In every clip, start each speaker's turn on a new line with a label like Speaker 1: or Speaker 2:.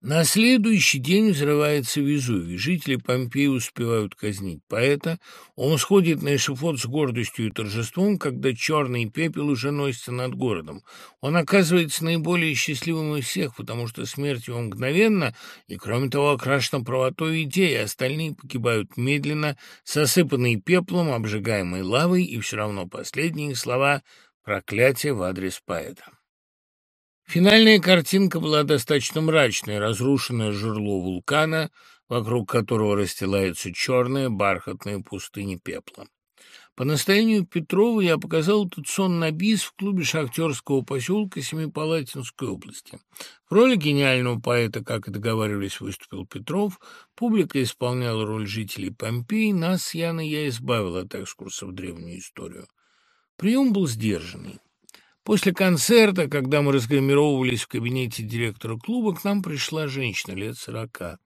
Speaker 1: На следующий день взрывается Везувий. Жители Помпеи успевают казнить поэта. Он сходит на эшифот с гордостью и торжеством, когда черный пепел уже носится над городом. Он оказывается наиболее счастливым из всех, потому что смерть его мгновенна и, кроме того, окрашена правотой идеи. Остальные погибают медленно, сосыпанные пеплом, обжигаемой лавой, и все равно последние слова — проклятие в адрес поэта. Финальная картинка была достаточно мрачной, разрушенное жерло вулкана, вокруг которого расстилается черная бархатная пустыня пепла. По настоянию Петрова я показал этот сон на бис в клубе шахтерского поселка Семипалатинской области. В роли гениального поэта, как и договаривались, выступил Петров. Публика исполняла роль жителей Помпеи. Нас с Яной я избавил от экскурса в древнюю историю. Прием был сдержанный. После концерта, когда мы разгримировывались в кабинете директора клуба, к нам пришла женщина лет сорока.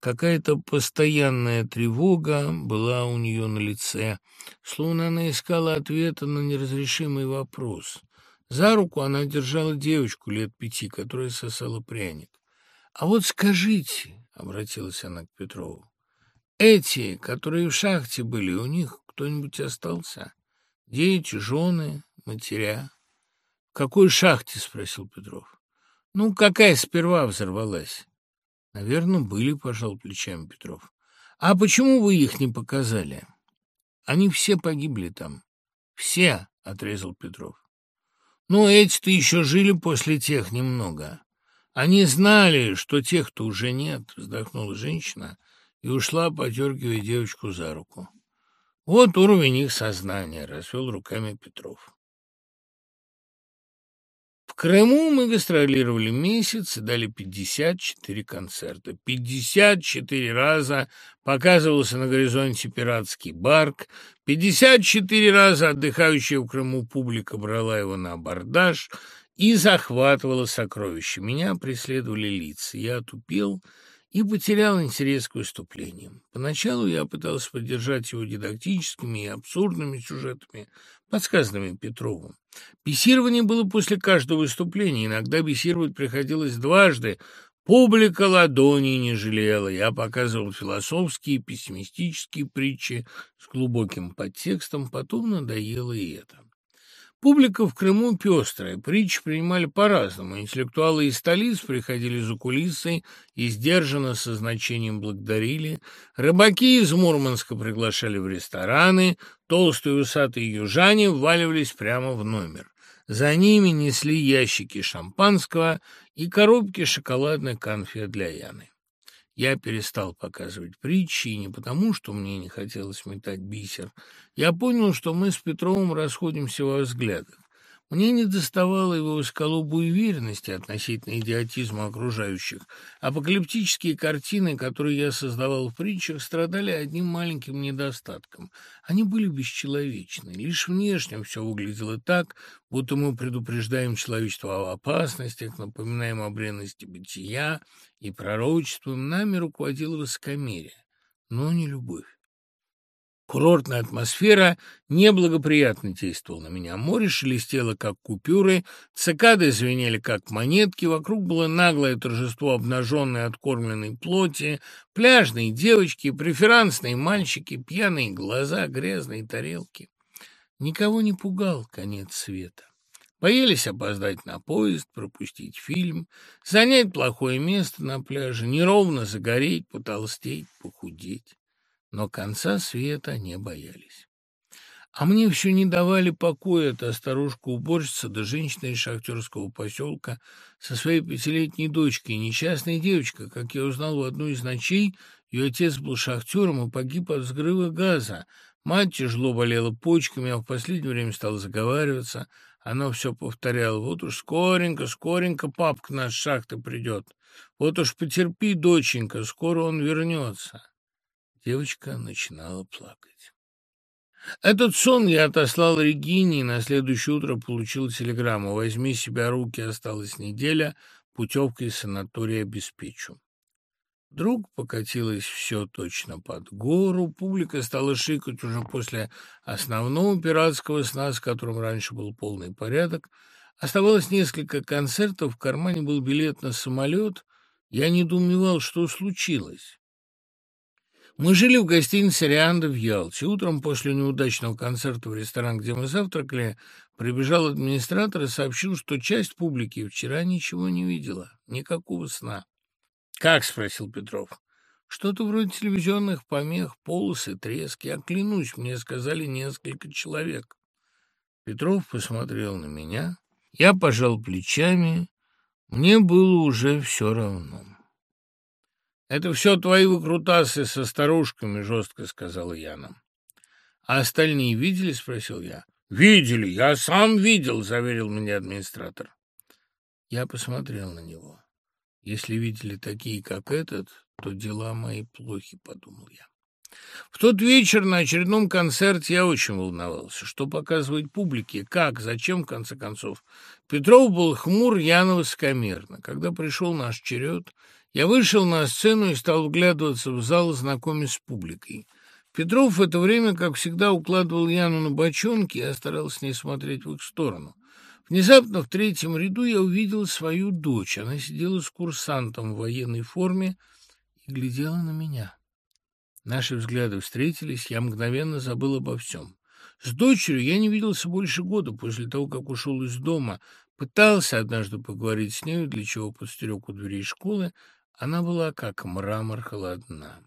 Speaker 1: Какая-то постоянная тревога была у нее на лице, словно она искала ответа на неразрешимый вопрос. За руку она держала девочку лет пяти, которая сосала пряник. «А вот скажите», — обратилась она к Петрову, — «эти, которые в шахте были, у них кто-нибудь остался? Дети, жены, матеря?» «В какой шахте?» — спросил Петров. «Ну, какая сперва взорвалась?» «Наверное, были», — пожал плечами Петров. «А почему вы их не показали?» «Они все погибли там». «Все», — отрезал Петров. «Ну, эти-то еще жили после тех немного. Они знали, что тех-то уже нет», — вздохнула женщина и ушла, подергивая девочку за руку. «Вот уровень их сознания», — развел руками Петров. В Крыму мы гастролировали месяц и дали 54 концерта. 54 раза показывался на горизонте пиратский барк, 54 раза отдыхающая в Крыму публика брала его на абордаж и захватывала сокровища. Меня преследовали лица. Я отупел и потерял интерес к выступлениям. Поначалу я пытался поддержать его дидактическими и абсурдными сюжетами, подсказанными Петровым. Бесирование было после каждого выступления, иногда бесировать приходилось дважды. Публика ладони не жалела. Я показывал философские, пессимистические притчи с глубоким подтекстом, потом надоело и это. Публика в Крыму пестрая, притчи принимали по-разному. Интеллектуалы из столиц приходили за кулисы и сдержанно со значением благодарили. Рыбаки из Мурманска приглашали в рестораны, толстые усатые южане вваливались прямо в номер. За ними несли ящики шампанского и коробки шоколадных конфет для Яны. Я перестал показывать притчи, и не потому, что мне не хотелось метать бисер. Я понял, что мы с Петровым расходимся во взглядах. Мне не доставало его исколобу уверенности относительно идиотизма окружающих. Апокалиптические картины, которые я создавал в притчах, страдали одним маленьким недостатком. Они были бесчеловечны. Лишь внешне все выглядело так, будто мы предупреждаем человечество о опасностях, напоминаем о бренности бытия и пророчествуем. Нами руководило высокомерие, но не любовь. Курортная атмосфера неблагоприятно действовала на меня. Море шелестело, как купюры, цикады звенели, как монетки, вокруг было наглое торжество обнаженной откормленной плоти, пляжные девочки, преферансные мальчики, пьяные глаза, грязные тарелки. Никого не пугал конец света. Боялись опоздать на поезд, пропустить фильм, занять плохое место на пляже, неровно загореть, потолстеть, похудеть но конца света не боялись. А мне все не давали покоя эта старушка-уборщица да женщина из шахтерского поселка со своей пятилетней дочкой, несчастная девочка. Как я узнал в одну из ночей, ее отец был шахтером и погиб от взрыва газа. Мать тяжело болела почками, а в последнее время стала заговариваться. Она все повторяла: вот уж скоренько, скоренько папка наш шахты придет. Вот уж потерпи, доченька, скоро он вернется. Девочка начинала плакать. Этот сон я отослал Регине и на следующее утро получил телеграмму. «Возьми себя руки, осталась неделя, путевкой из санатория обеспечу». Вдруг покатилось все точно под гору, публика стала шикать уже после основного пиратского сна, с которым раньше был полный порядок. Оставалось несколько концертов, в кармане был билет на самолет, Я недоумевал, что случилось. Мы жили в гостинице «Рианда» в Ялте. Утром после неудачного концерта в ресторан, где мы завтракали, прибежал администратор и сообщил, что часть публики вчера ничего не видела, никакого сна. «Как?» — спросил Петров. «Что-то вроде телевизионных помех, полосы, трески. Я клянусь, мне сказали несколько человек». Петров посмотрел на меня. Я пожал плечами. Мне было уже все равно. «Это все твои выкрутасы со старушками», — жестко сказала Яна. «А остальные видели?» — спросил я. «Видели, я сам видел», — заверил меня администратор. Я посмотрел на него. «Если видели такие, как этот, то дела мои плохи», — подумал я. В тот вечер на очередном концерте я очень волновался. Что показывать публике? Как? Зачем, в конце концов? Петров был хмур, Яна высокомерно. Когда пришел наш черед, я вышел на сцену и стал вглядываться в зал, знакомясь с публикой. Петров в это время, как всегда, укладывал Яну на бочонки, я старался не смотреть в их сторону. Внезапно в третьем ряду я увидел свою дочь. Она сидела с курсантом в военной форме и глядела на меня. Наши взгляды встретились, я мгновенно забыл обо всем. С дочерью я не виделся больше года после того, как ушел из дома. Пытался однажды поговорить с нею, для чего подстерег у дверей школы, она была как мрамор холодна.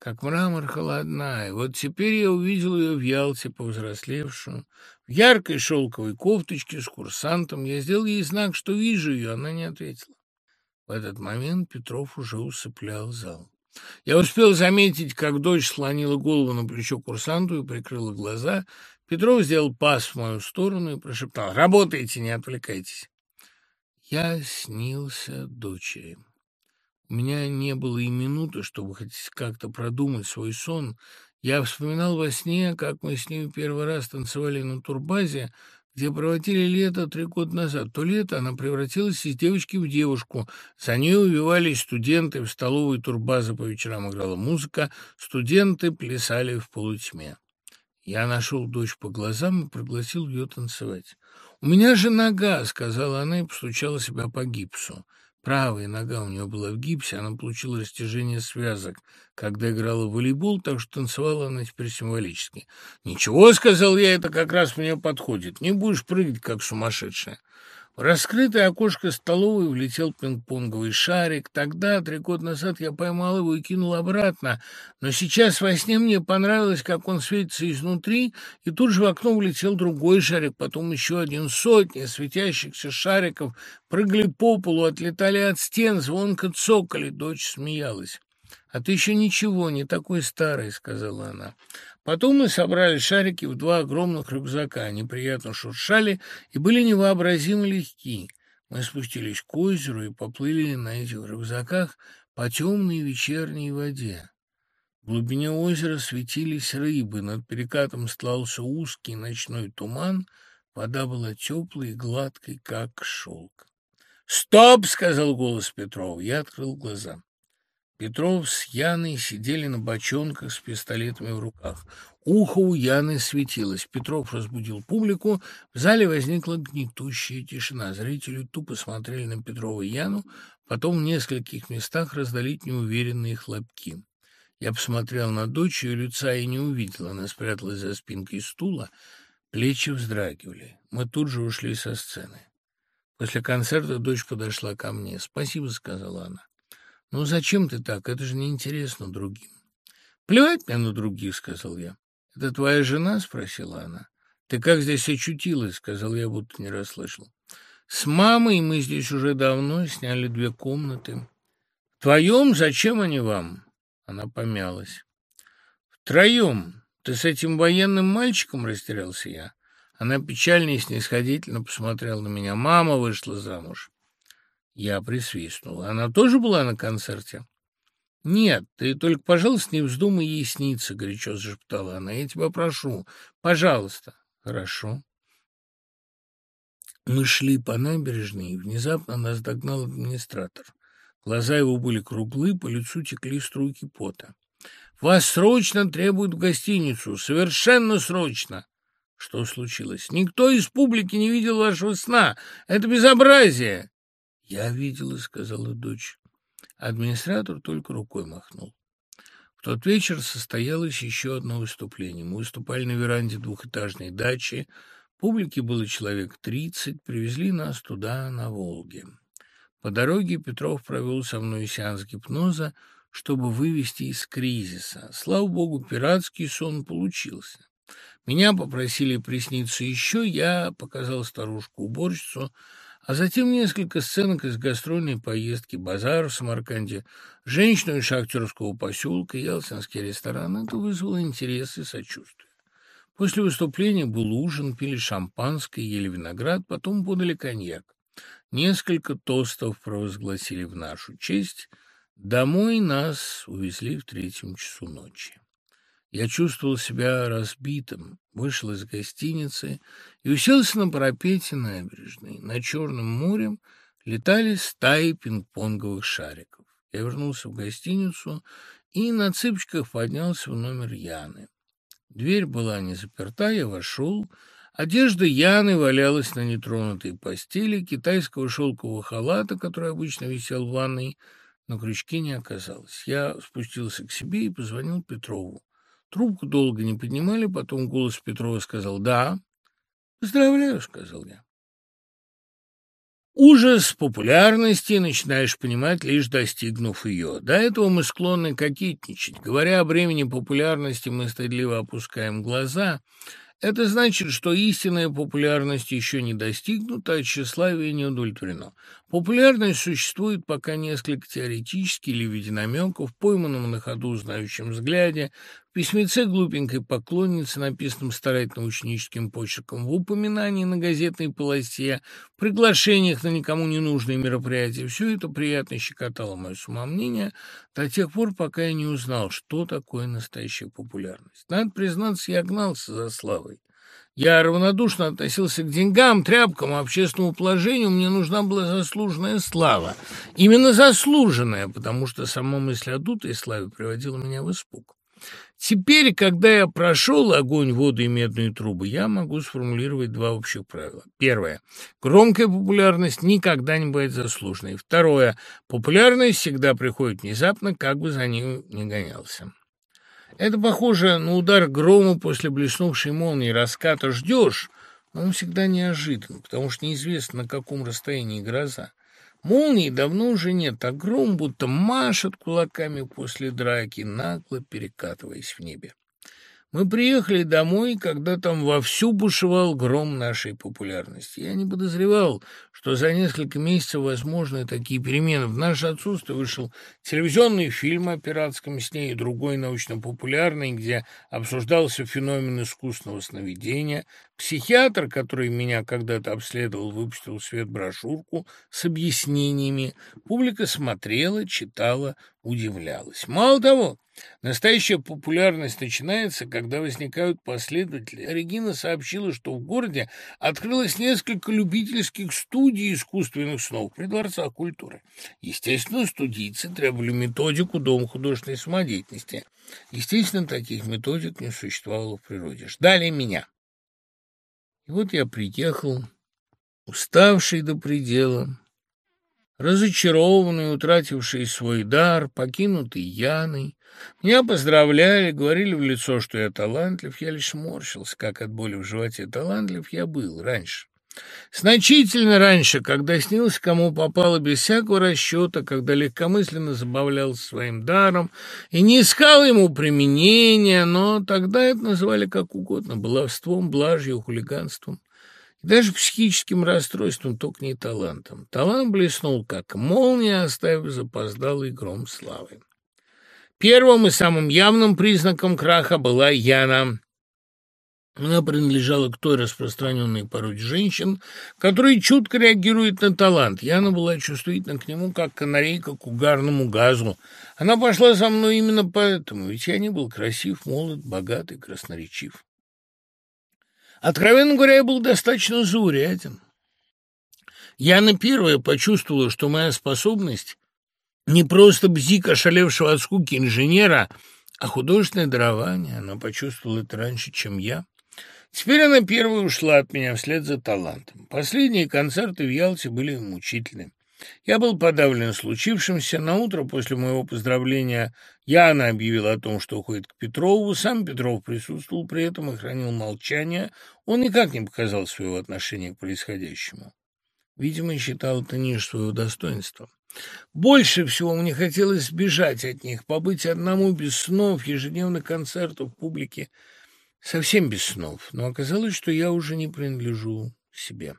Speaker 1: Как мрамор холодна, и вот теперь я увидел ее в Ялте, повзрослевшую, в яркой шелковой кофточке с курсантом. Я сделал ей знак, что вижу ее, она не ответила. В этот момент Петров уже усыплял зал. Я успел заметить, как дочь слонила голову на плечо курсанту и прикрыла глаза. Петров сделал пас в мою сторону и прошептал «Работайте, не отвлекайтесь». Я снился дочери. У меня не было и минуты, чтобы хоть как-то продумать свой сон. Я вспоминал во сне, как мы с ней первый раз танцевали на турбазе, где проводили лето три года назад. То лето она превратилась из девочки в девушку. За ней увивались студенты, в столовой турбазы по вечерам играла музыка, студенты плясали в полутьме. Я нашел дочь по глазам и пригласил ее танцевать. «У меня же нога», — сказала она и постучала себя по гипсу. Правая нога у нее была в гипсе, она получила растяжение связок, когда играла в волейбол, так что танцевала она теперь символически. «Ничего», — сказал я, — «это как раз мне подходит. Не будешь прыгать, как сумасшедшая». В раскрытое окошко столовой влетел пинг-понговый шарик. Тогда, три года назад, я поймал его и кинул обратно. Но сейчас во сне мне понравилось, как он светится изнутри, и тут же в окно влетел другой шарик, потом еще один сотни светящихся шариков прыгали по полу, отлетали от стен, звонко цокали. Дочь смеялась. «А ты еще ничего, не такой старый», — сказала она. Потом мы собрали шарики в два огромных рюкзака. Они приятно шуршали и были невообразимо легки. Мы спустились к озеру и поплыли на этих рюкзаках по темной вечерней воде. В глубине озера светились рыбы, над перекатом стлался узкий ночной туман, вода была теплой и гладкой, как шелк. «Стоп!» — сказал голос Петрова. Я открыл глаза. Петров с Яной сидели на бочонках с пистолетами в руках. Ухо у Яны светилось. Петров разбудил публику. В зале возникла гнетущая тишина. Зрители тупо смотрели на Петрова и Яну. Потом в нескольких местах раздались неуверенные хлопки. Я посмотрел на дочь, ее лица и не увидел. Она спряталась за спинкой стула. Плечи вздрагивали. Мы тут же ушли со сцены. После концерта дочь подошла ко мне. «Спасибо», — сказала она. «Ну зачем ты так? Это же неинтересно другим». «Плевать мне на других», — сказал я. «Это твоя жена?» — спросила она. «Ты как здесь очутилась?» — сказал я, будто не расслышал. «С мамой мы здесь уже давно сняли две комнаты». «Втроем? Зачем они вам?» Она помялась. «Втроем. Ты с этим военным мальчиком?» — растерялся я. Она печально и снисходительно посмотрела на меня. «Мама вышла замуж». Я присвистнул. Она тоже была на концерте? «Нет, ты только, пожалуйста, не вздумай ей сниться», — горячо зашептала она. «Я тебя прошу, пожалуйста». «Хорошо». Мы шли по набережной, и внезапно нас догнал администратор. Глаза его были круглы, по лицу текли струйки пота. «Вас срочно требуют в гостиницу, совершенно срочно!» «Что случилось? Никто из публики не видел вашего сна! Это безобразие!» «Я видела», — сказала дочь. Администратор только рукой махнул. В тот вечер состоялось еще одно выступление. Мы выступали на веранде двухэтажной дачи. Публики было человек тридцать. Привезли нас туда, на Волге. По дороге Петров провел со мной сеанс гипноза, чтобы вывести из кризиса. Слава богу, пиратский сон получился. Меня попросили присниться еще, я показал старушку-уборщицу, а затем несколько сценок из гастрольной поездки, базар в Самарканде, женщину из шахтерского поселка, ялтинский ресторан. Это вызвало интерес и сочувствие. После выступления был ужин, пили шампанское, ели виноград, потом подали коньяк. Несколько тостов провозгласили в нашу честь. Домой нас увезли в третьем часу ночи. Я чувствовал себя разбитым, вышел из гостиницы и уселся на парапете набережной. Над Черным морем летали стаи пинг-понговых шариков. Я вернулся в гостиницу и на цыпочках поднялся в номер Яны. Дверь была не заперта, я вошел. Одежда Яны валялась на нетронутой постели, китайского шелкового халата, который обычно висел в ванной, на крючке не оказалось. Я спустился к себе и позвонил Петрову. Трубку долго не поднимали, потом голос Петрова сказал «Да». «Поздравляю», — сказал я. Ужас популярности начинаешь понимать, лишь достигнув ее. До этого мы склонны кокетничать. Говоря о времени популярности, мы стыдливо опускаем глаза — это значит, что истинная популярность еще не достигнута, а тщеславие не удовлетворено. Популярность существует пока несколько теоретически или в виде намеков, пойманном на ходу знающем взгляде, в письмеце глупенькой поклонницы, написанном старательно ученическим почерком, в упоминании на газетной полосе, в приглашениях на никому не нужные мероприятия. Все это приятно щекотало мое самомнение до тех пор, пока я не узнал, что такое настоящая популярность. Надо признаться, я гнался за славой. Я равнодушно относился к деньгам, тряпкам, общественному положению. Мне нужна была заслуженная слава. Именно заслуженная, потому что сама мысль о дутой славе приводила меня в испуг. Теперь, когда я прошел огонь, воду и медные трубы, я могу сформулировать два общих правила. Первое. Громкая популярность никогда не бывает заслуженной. Второе. Популярность всегда приходит внезапно, как бы за ней не гонялся. Это похоже на удар грома после блеснувшей молнии. Раската ждешь, но он всегда неожидан, потому что неизвестно, на каком расстоянии гроза. Молнии давно уже нет, а гром будто машет кулаками после драки, нагло перекатываясь в небе. Мы приехали домой, когда там вовсю бушевал гром нашей популярности. Я не подозревал, что за несколько месяцев возможны такие перемены. В наше отсутствие вышел телевизионный фильм о пиратском сне и другой научно-популярный, где обсуждался феномен искусственного сновидения. Психиатр, который меня когда-то обследовал, выпустил в свет брошюрку с объяснениями. Публика смотрела, читала, удивлялась. Мало того, Настоящая популярность начинается, когда возникают последователи. Регина сообщила, что в городе открылось несколько любительских студий искусственных снов при дворцах культуры. Естественно, студийцы требовали методику Дома художественной самодеятельности. Естественно, таких методик не существовало в природе. Ждали меня. И вот я приехал, уставший до предела, разочарованный, утративший свой дар, покинутый Яной, меня поздравляли, говорили в лицо, что я талантлив. Я лишь морщился, как от боли в животе. Талантлив я был раньше. Значительно раньше, когда снился, кому попало без всякого расчета, когда легкомысленно забавлялся своим даром и не искал ему применения, но тогда это называли как угодно – баловством, блажью, хулиганством. И даже психическим расстройством, только не талантом. Талант блеснул, как молния, оставив запоздалый гром славы. Первым и самым явным признаком краха была Яна. Она принадлежала к той распространенной породе женщин, которые чутко реагируют на талант. Яна была чувствительна к нему, как канарейка к угарному газу. Она пошла за мной именно поэтому, ведь я не был красив, молод, богатый, красноречив. Откровенно говоря, я был достаточно зауряден. Яна первая почувствовала, что моя способность не просто бзик ошалевшего от скуки инженера, а художественное дарование. Она почувствовала это раньше, чем я. Теперь она первой ушла от меня вслед за талантом. Последние концерты в Ялте были мучительны. Я был подавлен случившимся. На утро после моего поздравления Яна объявила о том, что уходит к Петрову. Сам Петров присутствовал при этом и хранил молчание. Он никак не показал своего отношения к происходящему. Видимо, считал это ниже своего достоинства. Больше всего мне хотелось сбежать от них, побыть одному без снов, ежедневных концертов, публике, совсем без снов. Но оказалось, что я уже не принадлежу себе.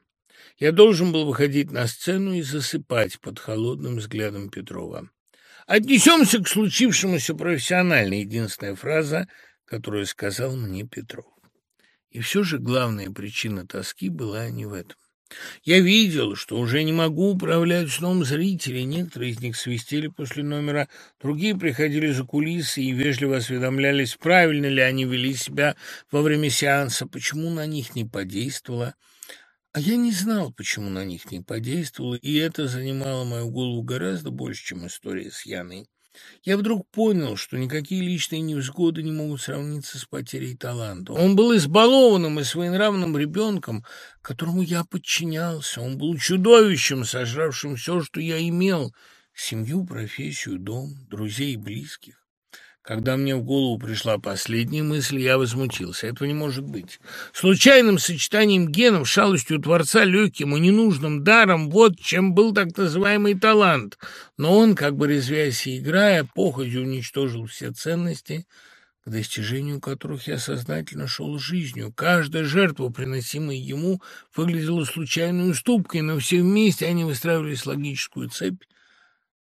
Speaker 1: Я должен был выходить на сцену и засыпать под холодным взглядом Петрова. «Отнесемся к случившемуся профессионально» — единственная фраза, которую сказал мне Петров. И все же главная причина тоски была не в этом. Я видел, что уже не могу управлять сном зрителей. Некоторые из них свистели после номера, другие приходили за кулисы и вежливо осведомлялись, правильно ли они вели себя во время сеанса, почему на них не подействовало. А я не знал, почему на них не подействовало, и это занимало мою голову гораздо больше, чем история с Яной. Я вдруг понял, что никакие личные невзгоды не могут сравниться с потерей таланта. Он был избалованным и своенравным ребенком, которому я подчинялся. Он был чудовищем, сожравшим все, что я имел — семью, профессию, дом, друзей и близких. Когда мне в голову пришла последняя мысль, я возмутился. Этого не может быть. Случайным сочетанием генов, шалостью Творца, легким и ненужным даром, вот чем был так называемый талант. Но он, как бы резвясь и играя, походью уничтожил все ценности, к достижению которых я сознательно шел жизнью. Каждая жертва, приносимая ему, выглядела случайной уступкой, но все вместе они выстраивались в логическую цепь,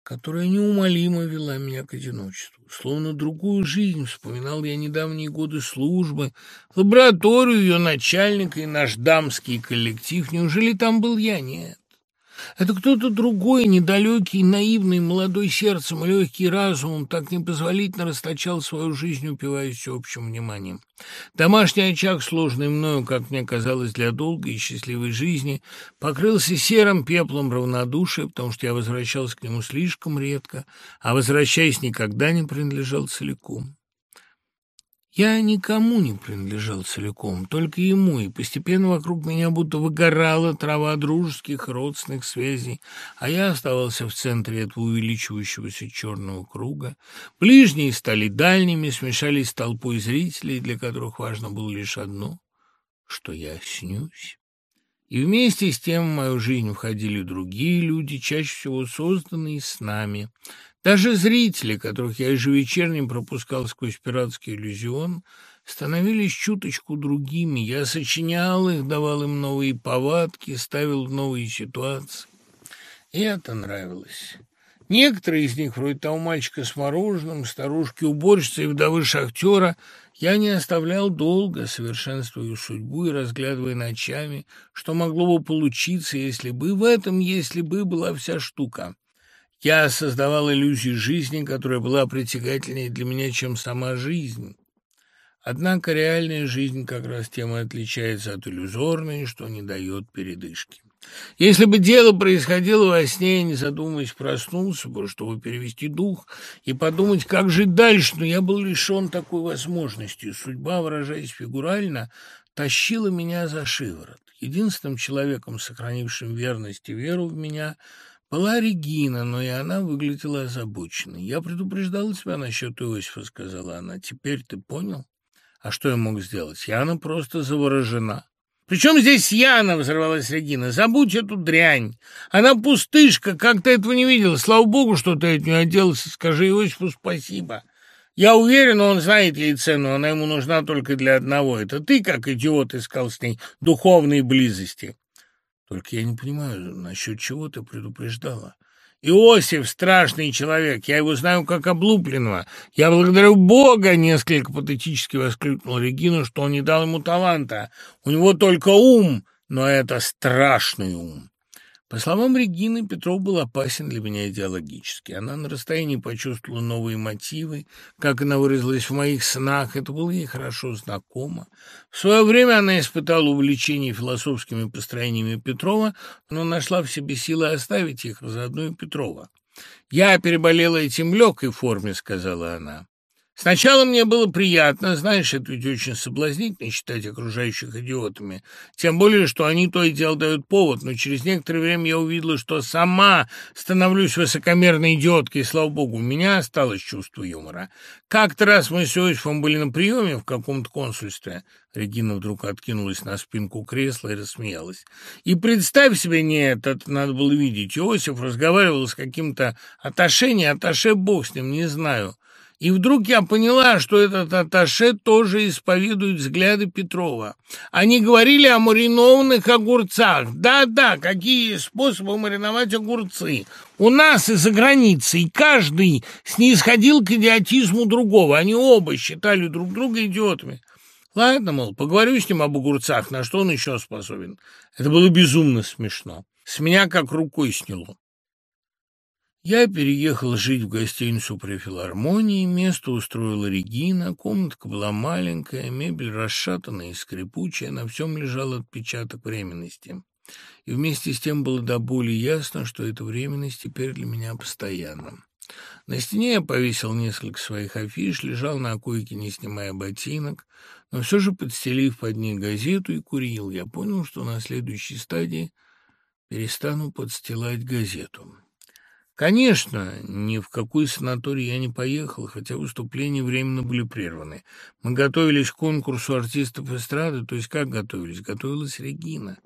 Speaker 1: которая неумолимо вела меня к одиночеству. Словно другую жизнь вспоминал я недавние годы службы, лабораторию ее начальника и наш дамский коллектив. Неужели там был я? Нет. Это кто-то другой, недалекий, наивный, молодой сердцем легкий разумом, так непозволительно расточал свою жизнь, упиваясь общим вниманием. Домашний очаг, сложный мною, как мне казалось, для долгой и счастливой жизни, покрылся серым пеплом равнодушия, потому что я возвращался к нему слишком редко, а, возвращаясь, никогда не принадлежал целиком. Я никому не принадлежал целиком, только ему, и постепенно вокруг меня будто выгорала трава дружеских родственных связей, а я оставался в центре этого увеличивающегося черного круга. Ближние стали дальними, смешались с толпой зрителей, для которых важно было лишь одно — что я снюсь. И вместе с тем в мою жизнь входили другие люди, чаще всего созданные с нами — даже зрители, которых я ежевечерним пропускал сквозь пиратский иллюзион, становились чуточку другими. Я сочинял их, давал им новые повадки, ставил в новые ситуации. И это нравилось. Некоторые из них, вроде того мальчика с мороженым, старушки-уборщицы и вдовы шахтера, я не оставлял долго, совершенствуя судьбу и разглядывая ночами, что могло бы получиться, если бы в этом, если бы была вся штука. Я создавал иллюзию жизни, которая была притягательнее для меня, чем сама жизнь. Однако реальная жизнь как раз тем и отличается от иллюзорной, что не дает передышки. Если бы дело происходило во сне, не задумываясь, проснулся бы, чтобы перевести дух и подумать, как жить дальше, но я был лишен такой возможности. Судьба, выражаясь фигурально, тащила меня за шиворот. Единственным человеком, сохранившим верность и веру в меня – была Регина, но и она выглядела озабоченной. «Я предупреждала тебя насчет Иосифа», — сказала она. «Теперь ты понял? А что я мог сделать? Яна просто заворожена». «Причем здесь Яна?» — взорвалась Регина. «Забудь эту дрянь. Она пустышка, как ты этого не видел. Слава богу, что ты от нее отделался. Скажи Иосифу спасибо. Я уверен, он знает ей цену. Она ему нужна только для одного. Это ты, как идиот, искал с ней духовной близости». Только я не понимаю, насчет чего ты предупреждала. Иосиф — страшный человек, я его знаю как облупленного. Я благодарю Бога, — несколько патетически воскликнул Регина, что он не дал ему таланта. У него только ум, но это страшный ум. По словам Регины, Петров был опасен для меня идеологически. Она на расстоянии почувствовала новые мотивы, как она выразилась в моих снах, это было ей хорошо знакомо. В свое время она испытала увлечение философскими построениями Петрова, но нашла в себе силы оставить их, заодно и Петрова. «Я переболела этим легкой форме», — сказала она. Сначала мне было приятно, знаешь, это ведь очень соблазнительно считать окружающих идиотами, тем более, что они то и дело дают повод, но через некоторое время я увидела, что сама становлюсь высокомерной идиоткой, и, слава богу, у меня осталось чувство юмора. Как-то раз мы с Иосифом были на приеме в каком-то консульстве. Регина вдруг откинулась на спинку кресла и рассмеялась. И представь себе, нет, это надо было видеть. Иосиф разговаривал с каким-то аташе, не аташе, бог с ним, не знаю. И вдруг я поняла, что этот аташе тоже исповедует взгляды Петрова. Они говорили о маринованных огурцах. Да-да, какие способы мариновать огурцы. У нас и за границей каждый снисходил к идиотизму другого. Они оба считали друг друга идиотами. Ладно, мол, поговорю с ним об огурцах, на что он еще способен. Это было безумно смешно. С меня как рукой сняло. Я переехал жить в гостиницу при филармонии, место устроила Регина, комнатка была маленькая, мебель расшатанная и скрипучая, на всем лежал отпечаток временности. И вместе с тем было до боли ясно, что эта временность теперь для меня постоянна. На стене я повесил несколько своих афиш, лежал на койке, не снимая ботинок, но все же, подстелив под них газету и курил, я понял, что на следующей стадии перестану подстилать газету. Конечно, ни в какой санаторий я не поехал, хотя выступления временно были прерваны. Мы готовились к конкурсу артистов эстрады, то есть как готовились? Готовилась Регина.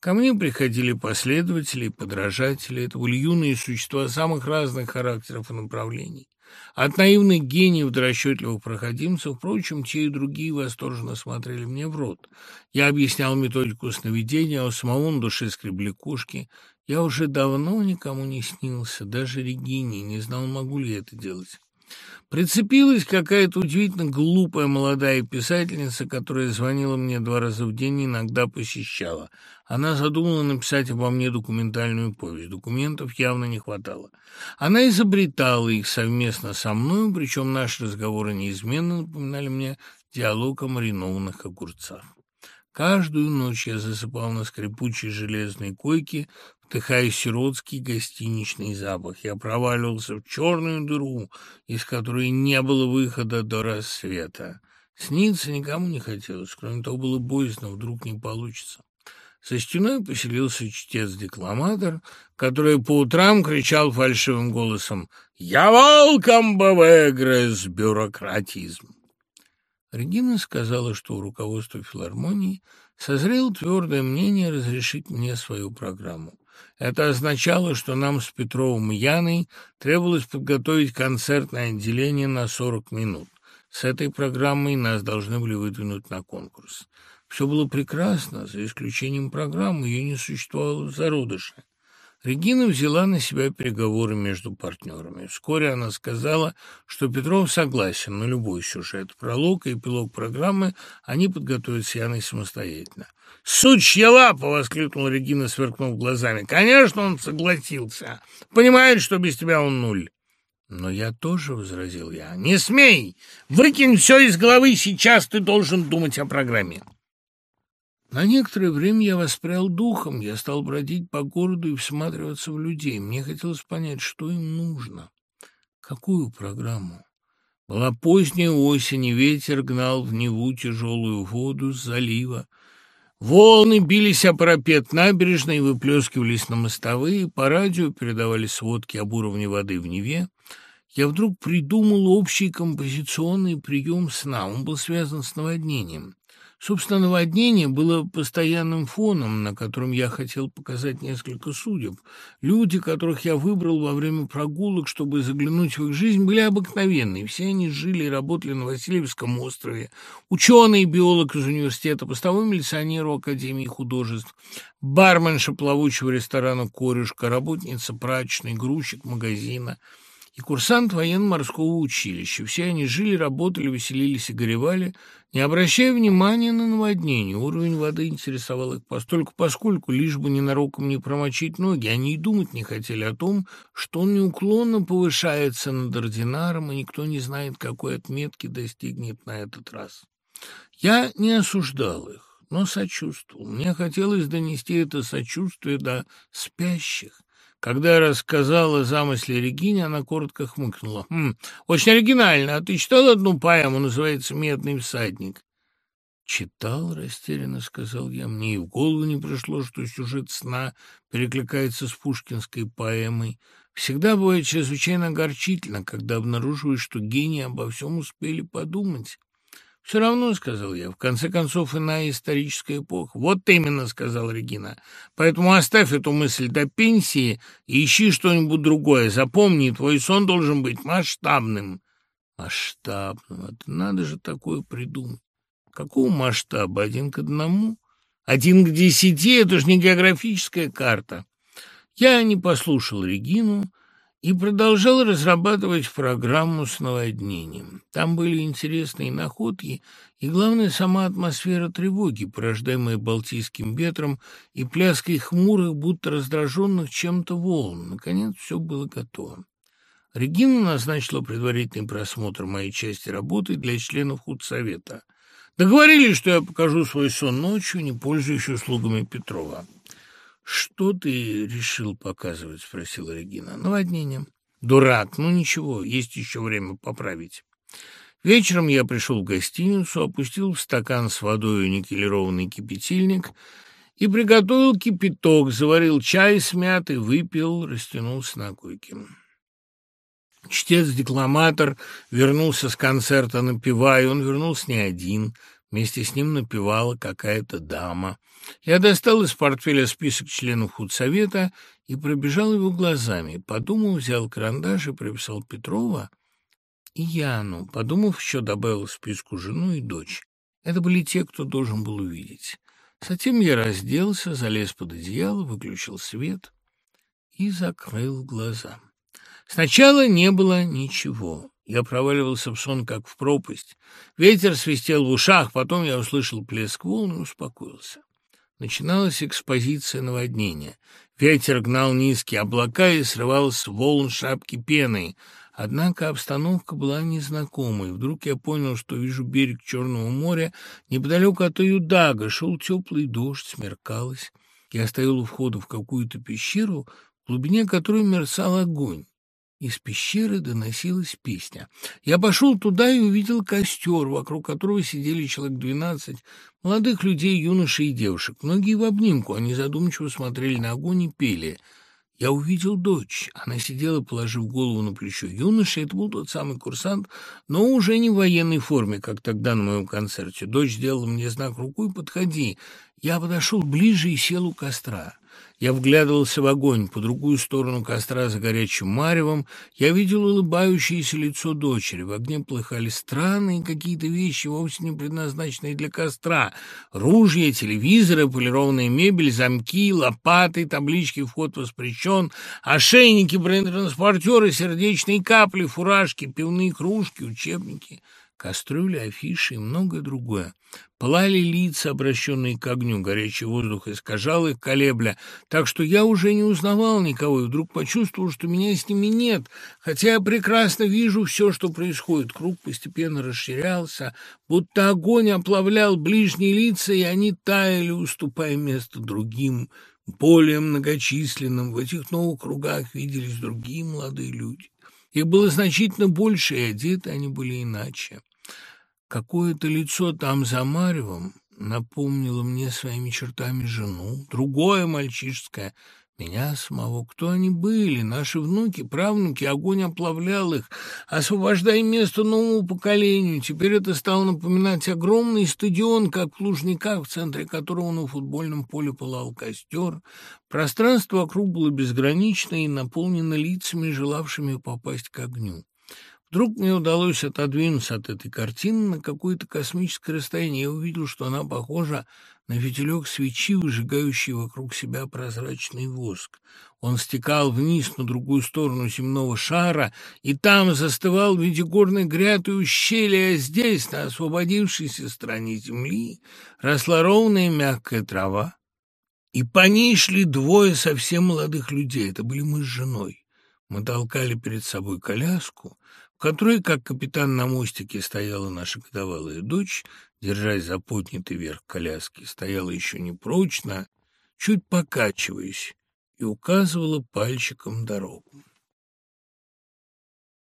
Speaker 1: Ко мне приходили последователи подражатели. Это были юные существа самых разных характеров и направлений. От наивных гениев до расчетливых проходимцев, впрочем, те и другие восторженно смотрели мне в рот. Я объяснял методику сновидения, а у самого на душе скребли кошки. Я уже давно никому не снился, даже Регине, не знал, могу ли это делать. Прицепилась какая-то удивительно глупая молодая писательница, которая звонила мне два раза в день и иногда посещала. Она задумала написать обо мне документальную повесть. Документов явно не хватало. Она изобретала их совместно со мной, причем наши разговоры неизменно напоминали мне диалог о маринованных огурцах. Каждую ночь я засыпал на скрипучей железной койке, вдыхая сиротский гостиничный запах. Я проваливался в черную дыру, из которой не было выхода до рассвета. Сниться никому не хотелось, кроме того, было боязно, вдруг не получится. За стеной поселился чтец-декламатор, который по утрам кричал фальшивым голосом «Я волком бы выгрыз бюрократизм!» Регина сказала, что у руководства филармонии созрело твердое мнение разрешить мне свою программу. Это означало, что нам с Петровым и Яной требовалось подготовить концертное отделение на 40 минут. С этой программой нас должны были выдвинуть на конкурс. Все было прекрасно, за исключением программы, ее не существовало в зародыше. Регина взяла на себя переговоры между партнерами. Вскоре она сказала, что Петров согласен на любой сюжет. Пролог и эпилог программы они подготовят с Яной самостоятельно. «Сучья лапа!» — воскликнула Регина, сверкнув глазами. «Конечно, он согласился. Понимает, что без тебя он нуль». «Но я тоже», — возразил я. «Не смей! Выкинь все из головы, сейчас ты должен думать о программе». На некоторое время я воспрял духом, я стал бродить по городу и всматриваться в людей. Мне хотелось понять, что им нужно, какую программу. Была поздняя осень, и ветер гнал в Неву тяжелую воду с залива. Волны бились о парапет набережной выплескивались на мостовые, по радио передавали сводки об уровне воды в Неве. Я вдруг придумал общий композиционный прием сна. Он был связан с наводнением. Собственно, наводнение было постоянным фоном, на котором я хотел показать несколько судеб. Люди, которых я выбрал во время прогулок, чтобы заглянуть в их жизнь, были обыкновенные. Все они жили и работали на Васильевском острове. Ученый, биолог из университета, постовой милиционер у Академии художеств, барменша плавучего ресторана «Корюшка», работница прачечной, грузчик магазина – и курсант военно-морского училища. Все они жили, работали, веселились и горевали, не обращая внимания на наводнение. Уровень воды интересовал их постольку, поскольку, лишь бы ненароком не промочить ноги, они и думать не хотели о том, что он неуклонно повышается над ординаром, и никто не знает, какой отметки достигнет на этот раз. Я не осуждал их, но сочувствовал. Мне хотелось донести это сочувствие до спящих, Когда я рассказала о замысле Регине, она коротко хмыкнула. «Хм, очень оригинально. А ты читал одну поэму, называется «Медный всадник»?» «Читал?» — растерянно сказал я. Мне и в голову не пришло, что сюжет сна перекликается с пушкинской поэмой. Всегда бывает чрезвычайно огорчительно, когда обнаруживаешь, что гении обо всем успели подумать. «Все равно», — сказал я, — «в конце концов, иная историческая эпоха». «Вот именно», — сказала Регина. «Поэтому оставь эту мысль до пенсии и ищи что-нибудь другое. Запомни, твой сон должен быть масштабным». «Масштабным? Это надо же такое придумать». Какого масштаба? Один к одному? Один к десяти? Это же не географическая карта. Я не послушал Регину и продолжал разрабатывать программу с наводнением. Там были интересные находки и, главное, сама атмосфера тревоги, порождаемая Балтийским ветром и пляской хмурых, будто раздраженных чем-то волн. Наконец все было готово. Регина назначила предварительный просмотр моей части работы для членов худсовета – Договорились, что я покажу свой сон ночью, не пользуясь услугами Петрова. «Что ты решил показывать?» — спросила Регина. «Наводнение». «Дурак, ну ничего, есть еще время поправить». Вечером я пришел в гостиницу, опустил в стакан с водой никелированный кипятильник и приготовил кипяток, заварил чай с мятой, выпил, растянулся на койке. Чтец-декламатор вернулся с концерта напевая, он вернулся не один. Вместе с ним напевала какая-то дама. Я достал из портфеля список членов худсовета и пробежал его глазами. Подумал, взял карандаш и прописал Петрова и Яну. Подумав, еще добавил в списку жену и дочь. Это были те, кто должен был увидеть. Затем я разделся, залез под одеяло, выключил свет и закрыл глаза. Сначала не было ничего. Я проваливался в сон, как в пропасть. Ветер свистел в ушах, потом я услышал плеск волн и успокоился. Начиналась экспозиция наводнения. Ветер гнал низкие облака и срывал с волн шапки пены. Однако обстановка была незнакомой. Вдруг я понял, что вижу берег Черного моря. Неподалеку от Юдага шел теплый дождь, смеркалось. Я стоял у входа в какую-то пещеру, в глубине которой мерцал огонь. Из пещеры доносилась песня. Я пошел туда и увидел костер, вокруг которого сидели человек двенадцать молодых людей, юношей и девушек. Многие в обнимку, они задумчиво смотрели на огонь и пели. Я увидел дочь. Она сидела, положив голову на плечо юноши. Это был тот самый курсант, но уже не в военной форме, как тогда на моем концерте. Дочь сделала мне знак рукой «Подходи». Я подошел ближе и сел у костра. Я вглядывался в огонь. По другую сторону костра за горячим маревом я видел улыбающееся лицо дочери. В огне плыхали странные какие-то вещи, вовсе не предназначенные для костра. Ружья, телевизоры, полированная мебель, замки, лопаты, таблички «Вход воспрещен», ошейники, бронетранспортеры, сердечные капли, фуражки, пивные кружки, учебники — кастрюли, афиши и многое другое. Пылали лица, обращенные к огню, горячий воздух искажал их, колебля, так что я уже не узнавал никого и вдруг почувствовал, что меня с ними нет, хотя я прекрасно вижу все, что происходит. Круг постепенно расширялся, будто огонь оплавлял ближние лица, и они таяли, уступая место другим, более многочисленным. В этих новых кругах виделись другие молодые люди. Их было значительно больше, и одеты они были иначе. Какое-то лицо там за Марьевым напомнило мне своими чертами жену, другое мальчишеское, меня самого. Кто они были? Наши внуки, правнуки, огонь оплавлял их, освобождая место новому поколению. Теперь это стало напоминать огромный стадион, как в Лужниках, в центре которого на футбольном поле пылал костер. Пространство вокруг было безграничное и наполнено лицами, желавшими попасть к огню. Вдруг мне удалось отодвинуться от этой картины на какое-то космическое расстояние. Я увидел, что она похожа на фитилек свечи, выжигающий вокруг себя прозрачный воск. Он стекал вниз на другую сторону земного шара, и там застывал в виде горной гряды ущелья, а здесь, на освободившейся стороне земли, росла ровная мягкая трава. И по ней шли двое совсем молодых людей. Это были мы с женой. Мы толкали перед собой коляску, которой, как капитан на мостике, стояла наша годовалая дочь, держась за поднятый верх коляски, стояла еще непрочно, чуть покачиваясь, и указывала пальчиком дорогу.